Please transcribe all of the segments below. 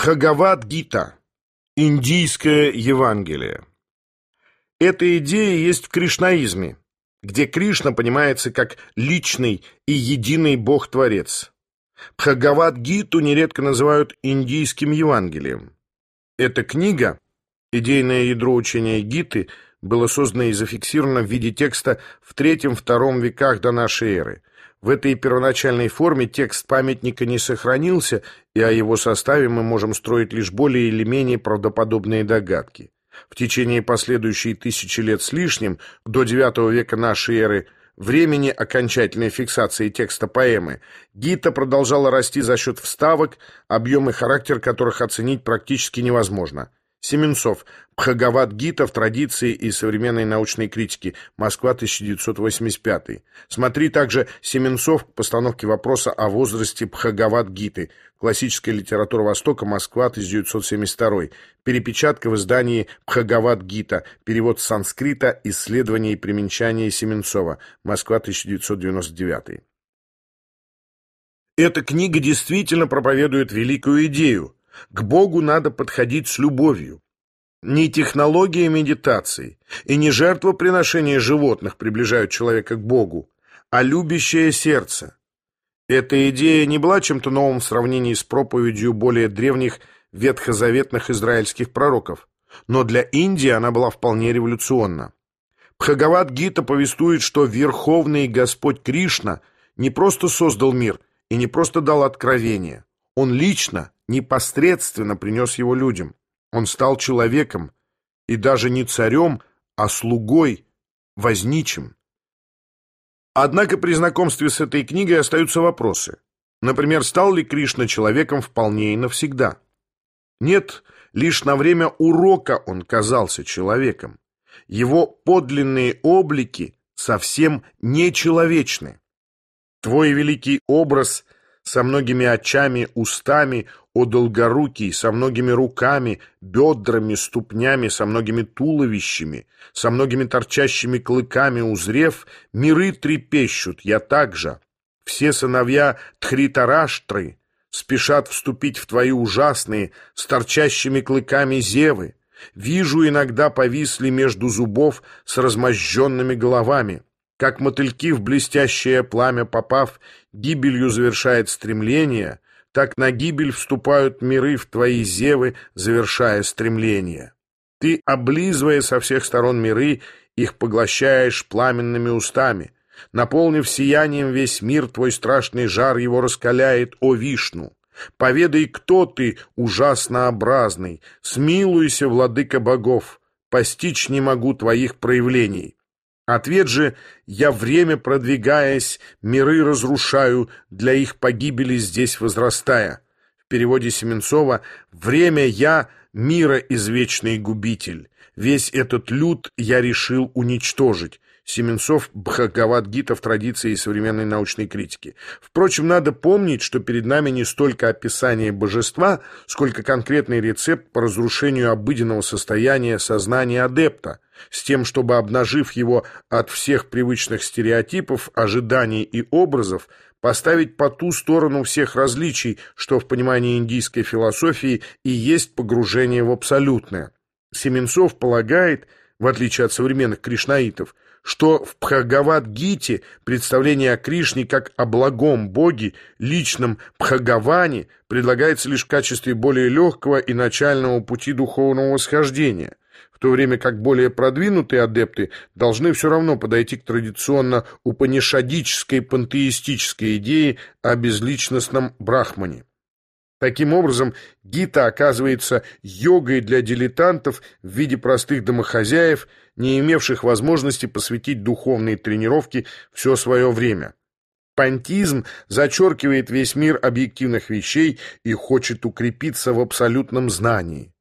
Бхагавад-гита. Индийское Евангелие. Эта идея есть в кришнаизме, где Кришна понимается как личный и единый Бог-творец. Бхагавад-гиту нередко называют индийским Евангелием. Эта книга, идейное ядро учения Гиты, было создано и зафиксировано в виде текста в III-II веках до нашей эры. В этой первоначальной форме текст памятника не сохранился, и о его составе мы можем строить лишь более или менее правдоподобные догадки. В течение последующей тысячи лет с лишним, до IX века нашей эры, времени окончательной фиксации текста поэмы, Гита продолжала расти за счет вставок, объем и характер которых оценить практически невозможно – Семенцов. Бхагават Гита в традиции и современной научной критике. Москва, 1985. Смотри также Семенцов к постановке вопроса о возрасте Бхагават Гиты. Классическая литература Востока. Москва, 1972. Перепечатка в издании Бхагават Гита. Перевод с санскрита. Исследования и применчания Семенцова. Москва, 1999. Эта книга действительно проповедует великую идею – к Богу надо подходить с любовью. Не технология медитации и не жертвоприношение животных приближают человека к Богу, а любящее сердце. Эта идея не была чем-то новым в сравнении с проповедью более древних ветхозаветных израильских пророков, но для Индии она была вполне революционна. Бхагават-гита повествует, что Верховный Господь Кришна не просто создал мир и не просто дал откровение. Он лично непосредственно принес его людям. Он стал человеком, и даже не царем, а слугой, возничим. Однако при знакомстве с этой книгой остаются вопросы. Например, стал ли Кришна человеком вполне и навсегда? Нет, лишь на время урока он казался человеком. Его подлинные облики совсем нечеловечны. Твой великий образ со многими очами, устами, о долгорукий, со многими руками, бедрами, ступнями, со многими туловищами, со многими торчащими клыками узрев, миры трепещут, я также. Все сыновья Тхритараштры спешат вступить в твои ужасные, с торчащими клыками зевы. Вижу, иногда повисли между зубов с размозженными головами. Как мотыльки в блестящее пламя попав, гибелью завершает стремление — так на гибель вступают миры в твои зевы, завершая стремление. Ты, облизывая со всех сторон миры, их поглощаешь пламенными устами. Наполнив сиянием весь мир, твой страшный жар его раскаляет, о Вишну. Поведай, кто ты, ужаснообразный, смилуйся, владыка богов, постичь не могу твоих проявлений. Ответ же «я время продвигаясь, миры разрушаю, для их погибели здесь возрастая». В переводе Семенцова «время я, мира извечный губитель, весь этот люд я решил уничтожить». Семенцов Бхагават-гита в традиции современной научной критики. Впрочем, надо помнить, что перед нами не столько описание божества, сколько конкретный рецепт по разрушению обыденного состояния сознания адепта – с тем, чтобы, обнажив его от всех привычных стереотипов, ожиданий и образов, поставить по ту сторону всех различий, что в понимании индийской философии и есть погружение в абсолютное. Семенцов полагает, в отличие от современных кришнаитов, что в Бхагавад-гите представление о Кришне как о благом Боге, личном Бхагаване, предлагается лишь в качестве более легкого и начального пути духовного восхождения то время как более продвинутые адепты должны все равно подойти к традиционно упанишадической пантеистической идее о безличностном брахмане. Таким образом, гита оказывается йогой для дилетантов в виде простых домохозяев, не имевших возможности посвятить духовной тренировке все свое время. Пантизм зачеркивает весь мир объективных вещей и хочет укрепиться в абсолютном знании.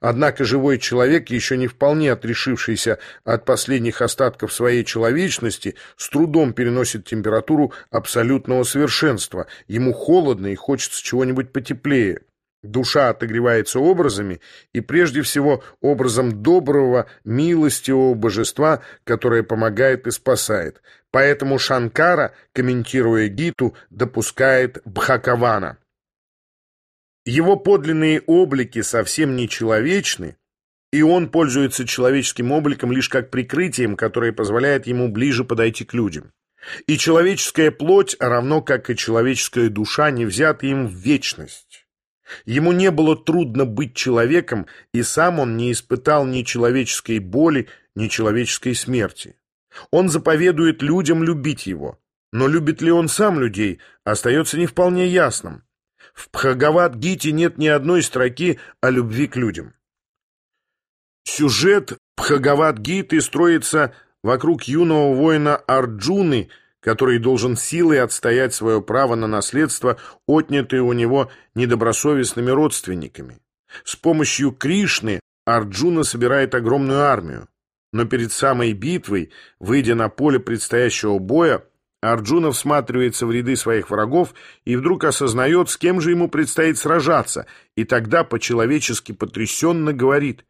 Однако живой человек, еще не вполне отрешившийся от последних остатков своей человечности, с трудом переносит температуру абсолютного совершенства. Ему холодно и хочется чего-нибудь потеплее. Душа отогревается образами, и прежде всего образом доброго, милостивого божества, которое помогает и спасает. Поэтому Шанкара, комментируя Гиту, допускает Бхакавана. Его подлинные облики совсем не человечны, и он пользуется человеческим обликом лишь как прикрытием, которое позволяет ему ближе подойти к людям. И человеческая плоть, равно как и человеческая душа, не взята им в вечность. Ему не было трудно быть человеком, и сам он не испытал ни человеческой боли, ни человеческой смерти. Он заповедует людям любить его. Но любит ли он сам людей, остается не вполне ясным. В Бхагават-гите нет ни одной строки о любви к людям. Сюжет Бхагават-гиты строится вокруг юного воина Арджуны, который должен силой отстоять свое право на наследство, отнятое у него недобросовестными родственниками. С помощью Кришны Арджуна собирает огромную армию. Но перед самой битвой, выйдя на поле предстоящего боя, Арджуна всматривается в ряды своих врагов и вдруг осознает, с кем же ему предстоит сражаться, и тогда по-человечески потрясенно говорит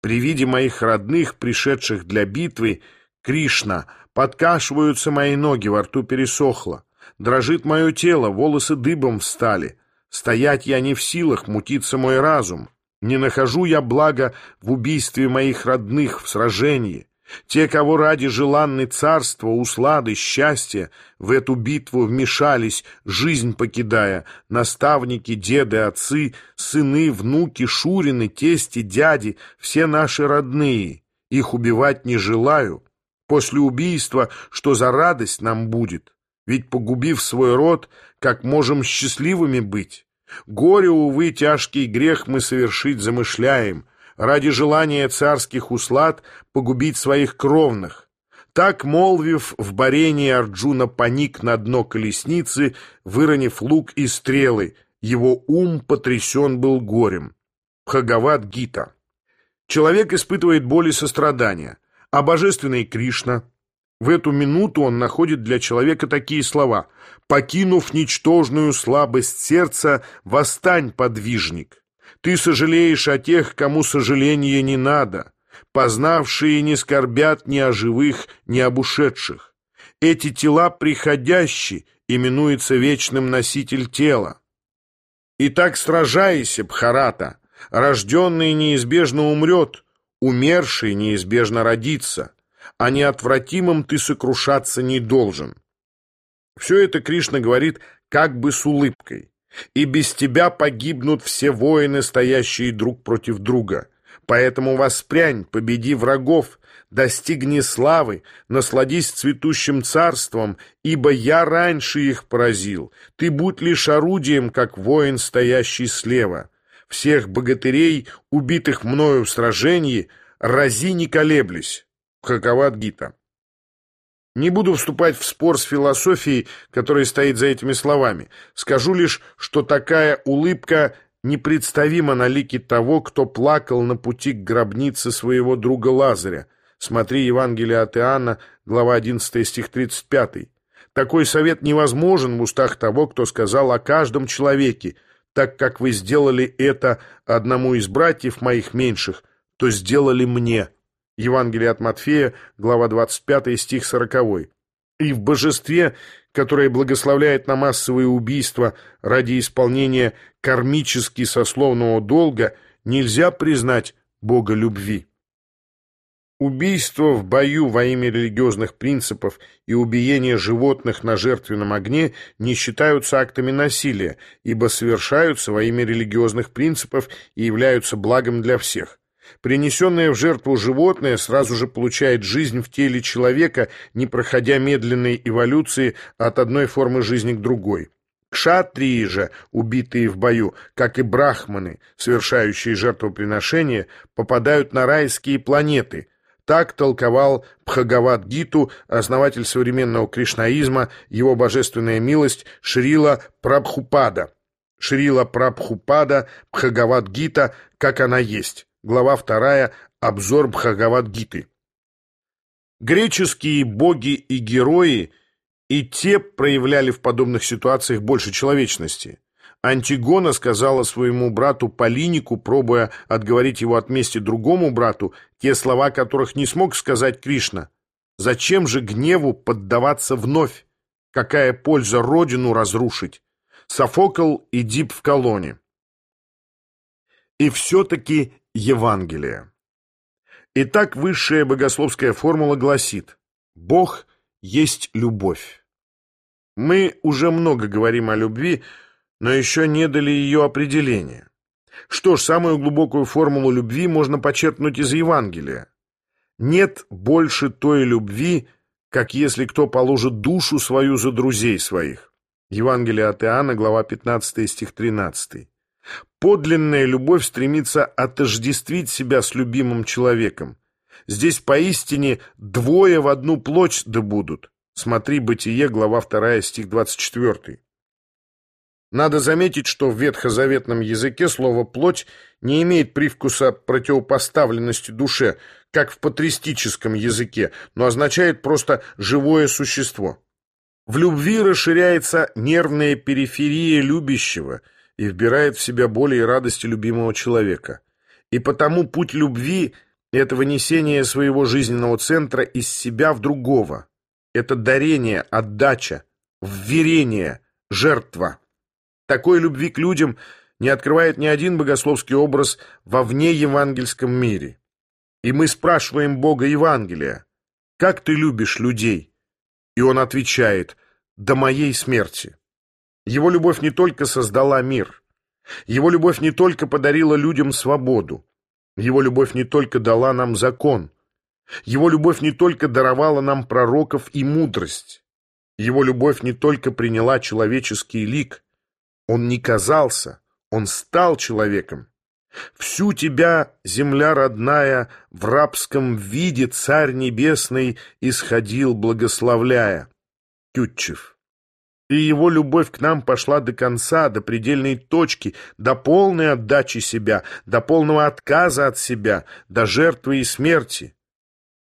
«При виде моих родных, пришедших для битвы, Кришна, подкашиваются мои ноги, во рту пересохло, дрожит мое тело, волосы дыбом встали, стоять я не в силах, мутится мой разум, не нахожу я блага в убийстве моих родных в сражении». Те, кого ради желанны царства, услады, счастья, в эту битву вмешались, жизнь покидая, наставники, деды, отцы, сыны, внуки, шурины, тести, дяди, все наши родные. Их убивать не желаю. После убийства, что за радость нам будет? Ведь, погубив свой род, как можем счастливыми быть? Горе, увы, тяжкий грех мы совершить замышляем — ради желания царских услад погубить своих кровных. Так, молвив, в барении Арджуна паник на дно колесницы, выронив лук и стрелы. Его ум потрясен был горем. Бхагават Гита. Человек испытывает боль и сострадания, а божественный Кришна... В эту минуту он находит для человека такие слова «Покинув ничтожную слабость сердца, восстань, подвижник». Ты сожалеешь о тех, кому сожаления не надо. Познавшие не скорбят ни о живых, ни об ушедших. Эти тела приходящие, именуется вечным носитель тела. Итак, сражайся, Бхарата. Рожденный неизбежно умрет, умерший неизбежно родится, а неотвратимым ты сокрушаться не должен. Все это Кришна говорит как бы с улыбкой и без тебя погибнут все воины, стоящие друг против друга. Поэтому воспрянь, победи врагов, достигни славы, насладись цветущим царством, ибо я раньше их поразил. Ты будь лишь орудием, как воин, стоящий слева. Всех богатырей, убитых мною в сражении, рази не колеблись. Хаковат Гита. Не буду вступать в спор с философией, которая стоит за этими словами. Скажу лишь, что такая улыбка непредставима на лике того, кто плакал на пути к гробнице своего друга Лазаря. Смотри Евангелие от Иоанна, глава 11, стих 35. Такой совет невозможен в устах того, кто сказал о каждом человеке, так как вы сделали это одному из братьев моих меньших, то сделали мне». Евангелие от Матфея, глава 25, стих 40. И в божестве, которое благословляет на массовые убийства ради исполнения кармически сословного долга, нельзя признать Бога любви. Убийство в бою во имя религиозных принципов и убиение животных на жертвенном огне не считаются актами насилия, ибо совершаются во имя религиозных принципов и являются благом для всех. Принесенное в жертву животное сразу же получает жизнь в теле человека, не проходя медленной эволюции от одной формы жизни к другой. Кшатрии же, убитые в бою, как и брахманы, совершающие жертвоприношения, попадают на райские планеты. Так толковал Бхагават-гиту, основатель современного кришнаизма, его божественная милость Шрила Прабхупада. Шрила Прабхупада, Бхагават-гита, как она есть. Глава 2. Обзор Бхагават-гиты. Греческие боги и герои и те проявляли в подобных ситуациях больше человечности. Антигона сказала своему брату Полинику, пробуя отговорить его от мести другому брату, те слова которых не смог сказать Кришна. «Зачем же гневу поддаваться вновь? Какая польза родину разрушить?» Софокл и Дип в колонне. И все-таки Евангелие. Итак, высшая богословская формула гласит «Бог есть любовь». Мы уже много говорим о любви, но еще не дали ее определения. Что ж, самую глубокую формулу любви можно почерпнуть из Евангелия. Нет больше той любви, как если кто положит душу свою за друзей своих. Евангелие от Иоанна, глава 15, стих 13. Подлинная любовь стремится отождествить себя с любимым человеком. Здесь поистине двое в одну плоть да будут. Смотри Бытие, глава 2, стих 24. Надо заметить, что в ветхозаветном языке слово «плоть» не имеет привкуса противопоставленности душе, как в патристическом языке, но означает просто «живое существо». В любви расширяется нервная периферия любящего и вбирает в себя боль и радости любимого человека. И потому путь любви – это вынесение своего жизненного центра из себя в другого. Это дарение, отдача, вверение, жертва. Такой любви к людям не открывает ни один богословский образ во вне евангельском мире. И мы спрашиваем Бога Евангелия, «Как ты любишь людей?» И он отвечает «До моей смерти». Его любовь не только создала мир, его любовь не только подарила людям свободу, его любовь не только дала нам закон, его любовь не только даровала нам пророков и мудрость, его любовь не только приняла человеческий лик, он не казался, он стал человеком. Всю тебя, земля родная, в рабском виде царь небесный исходил, благословляя. Тютчев. И его любовь к нам пошла до конца, до предельной точки, до полной отдачи себя, до полного отказа от себя, до жертвы и смерти.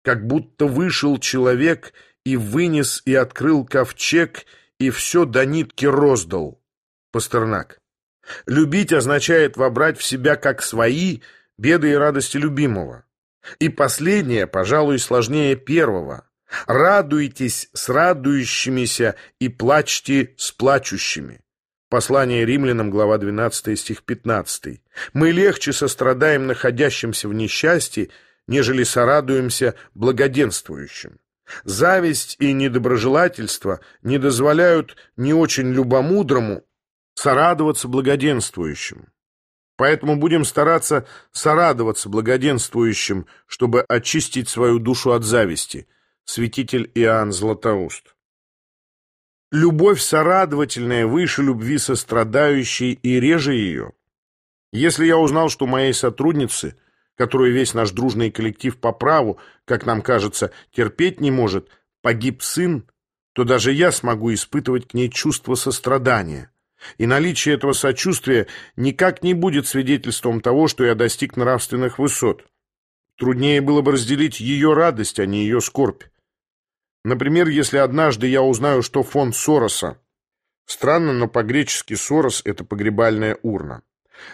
Как будто вышел человек и вынес и открыл ковчег, и все до нитки роздал. Пастернак. Любить означает вобрать в себя как свои беды и радости любимого. И последнее, пожалуй, сложнее первого. Радуйтесь с радующимися и плачьте с плачущими. Послание римлянам, глава 12, стих 15. Мы легче сострадаем находящимся в несчастье, нежели сорадуемся благоденствующим. Зависть и недоброжелательство не дозволяют не очень любомудрому сорадоваться благоденствующим. Поэтому будем стараться сорадоваться благоденствующим, чтобы очистить свою душу от зависти. Святитель Иоанн Златоуст. Любовь сорадовательная выше любви сострадающей и реже ее. Если я узнал, что моей сотрудницы, которую весь наш дружный коллектив по праву, как нам кажется, терпеть не может, погиб сын, то даже я смогу испытывать к ней чувство сострадания. И наличие этого сочувствия никак не будет свидетельством того, что я достиг нравственных высот. Труднее было бы разделить ее радость, а не ее скорбь. Например, если однажды я узнаю, что фонд Сороса, странно, но по-гречески Сорос – это погребальная урна,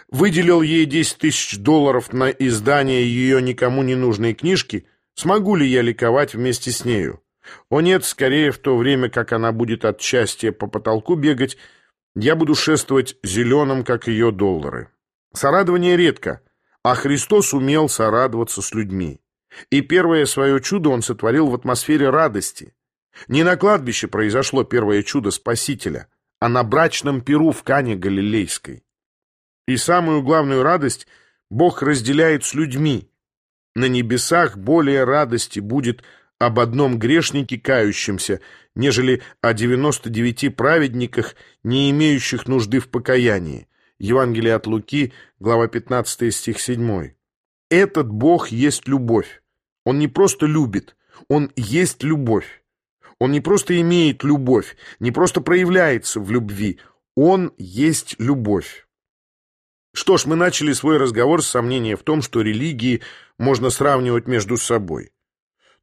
выделил ей 10 тысяч долларов на издание ее никому не нужной книжки, смогу ли я ликовать вместе с нею? О нет, скорее в то время, как она будет от счастья по потолку бегать, я буду шествовать зеленым, как ее доллары. Сорадование редко, а Христос умел сорадоваться с людьми. И первое свое чудо он сотворил в атмосфере радости. Не на кладбище произошло первое чудо Спасителя, а на брачном перу в Кане Галилейской. И самую главную радость Бог разделяет с людьми. На небесах более радости будет об одном грешнике кающемся, нежели о 99 праведниках, не имеющих нужды в покаянии. Евангелие от Луки, глава 15, стих 7. Этот Бог есть любовь. Он не просто любит, Он есть любовь. Он не просто имеет любовь, не просто проявляется в любви, Он есть любовь. Что ж, мы начали свой разговор с сомнения в том, что религии можно сравнивать между собой.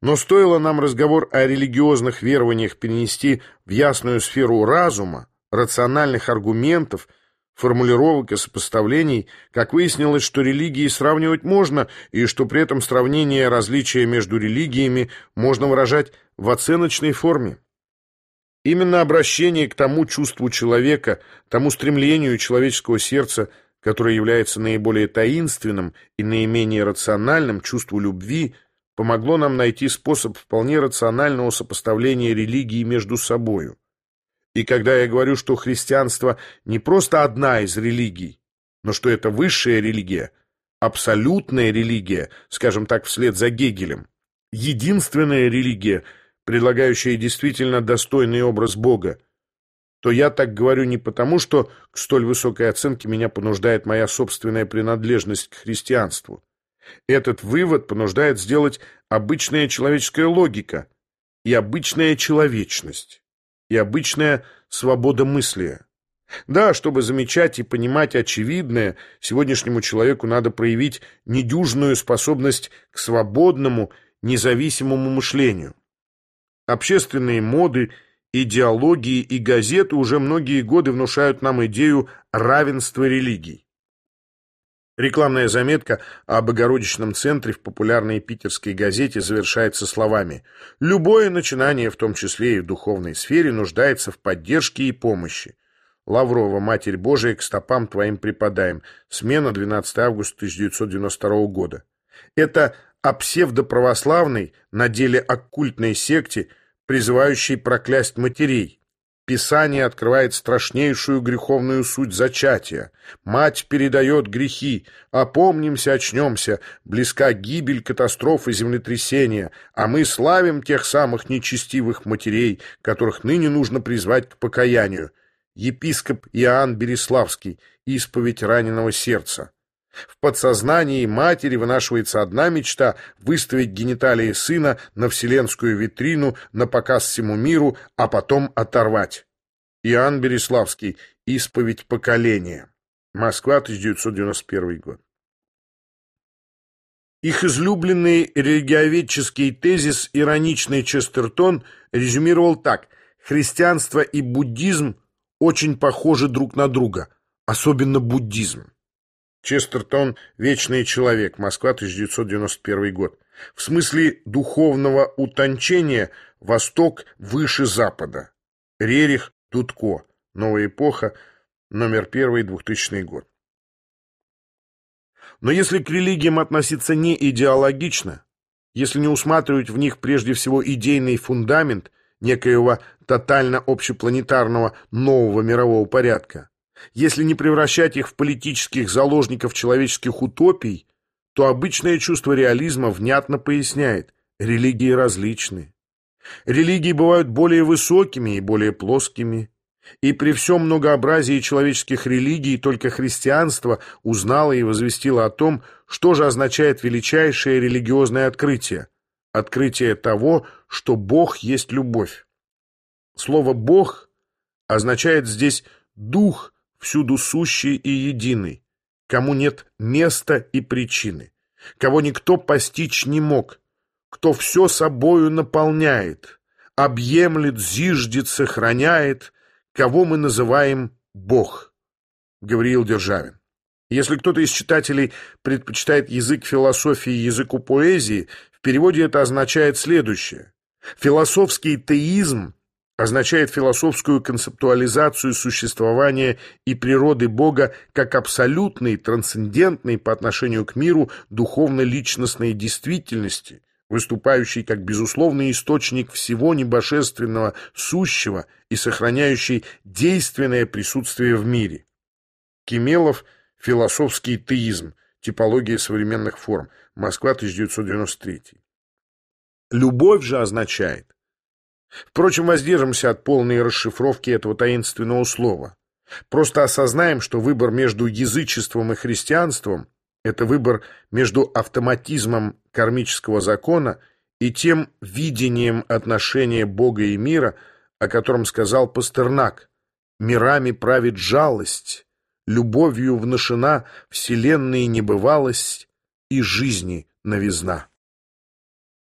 Но стоило нам разговор о религиозных верованиях перенести в ясную сферу разума, рациональных аргументов, формулировок и сопоставлений, как выяснилось, что религии сравнивать можно, и что при этом сравнение различия между религиями можно выражать в оценочной форме. Именно обращение к тому чувству человека, тому стремлению человеческого сердца, которое является наиболее таинственным и наименее рациональным чувству любви, помогло нам найти способ вполне рационального сопоставления религии между собою. И когда я говорю, что христианство не просто одна из религий, но что это высшая религия, абсолютная религия, скажем так, вслед за Гегелем, единственная религия, предлагающая действительно достойный образ Бога, то я так говорю не потому, что к столь высокой оценке меня понуждает моя собственная принадлежность к христианству. Этот вывод понуждает сделать обычная человеческая логика и обычная человечность, и обычная свобода мысли. Да, чтобы замечать и понимать очевидное, сегодняшнему человеку надо проявить недюжную способность к свободному, независимому мышлению. Общественные моды – идеологии и газеты уже многие годы внушают нам идею равенства религий. Рекламная заметка о Богородичном центре в популярной питерской газете завершается словами «Любое начинание, в том числе и в духовной сфере, нуждается в поддержке и помощи. Лаврова, Матерь Божия, к стопам твоим преподаем. Смена 12 августа 1992 года». Это о псевдоправославной, на деле оккультной секте – призывающий проклясть матерей. Писание открывает страшнейшую греховную суть зачатия. Мать передает грехи. Опомнимся, очнемся. Близка гибель, катастрофы, землетрясения. А мы славим тех самых нечестивых матерей, которых ныне нужно призвать к покаянию. Епископ Иоанн Береславский. Исповедь раненого сердца. В подсознании матери вынашивается одна мечта — выставить гениталии сына на вселенскую витрину, на показ всему миру, а потом оторвать. Иоанн Береславский. Исповедь поколения. Москва, 1991 год. Их излюбленный религиоведческий тезис ироничный Честертон резюмировал так. Христианство и буддизм очень похожи друг на друга, особенно буддизм. Честертон «Вечный человек», Москва, 1991 год. В смысле духовного утончения Восток выше Запада. Рерих, Дудко. Новая эпоха, номер 1, 2000 год. Но если к религиям относиться не идеологично, если не усматривать в них прежде всего идейный фундамент некоего тотально общепланетарного нового мирового порядка, если не превращать их в политических заложников человеческих утопий, то обычное чувство реализма внятно поясняет – религии различны. Религии бывают более высокими и более плоскими. И при всем многообразии человеческих религий только христианство узнало и возвестило о том, что же означает величайшее религиозное открытие – открытие того, что Бог есть любовь. Слово «Бог» означает здесь «дух», всюду сущий и единый, кому нет места и причины, кого никто постичь не мог, кто все собою наполняет, объемлет, зиждет, сохраняет, кого мы называем Бог. Гавриил Державин. Если кто-то из читателей предпочитает язык философии языку поэзии, в переводе это означает следующее. Философский теизм означает философскую концептуализацию существования и природы Бога как абсолютной, трансцендентной по отношению к миру духовно-личностной действительности, выступающей как безусловный источник всего небожественного сущего и сохраняющий действенное присутствие в мире. Кемелов «Философский теизм. Типология современных форм. Москва, 1993». Любовь же означает Впрочем, воздержимся от полной расшифровки этого таинственного слова. Просто осознаем, что выбор между язычеством и христианством – это выбор между автоматизмом кармического закона и тем видением отношения Бога и мира, о котором сказал Пастернак. «Мирами правит жалость, любовью внушена вселенной небывалость и жизни новизна».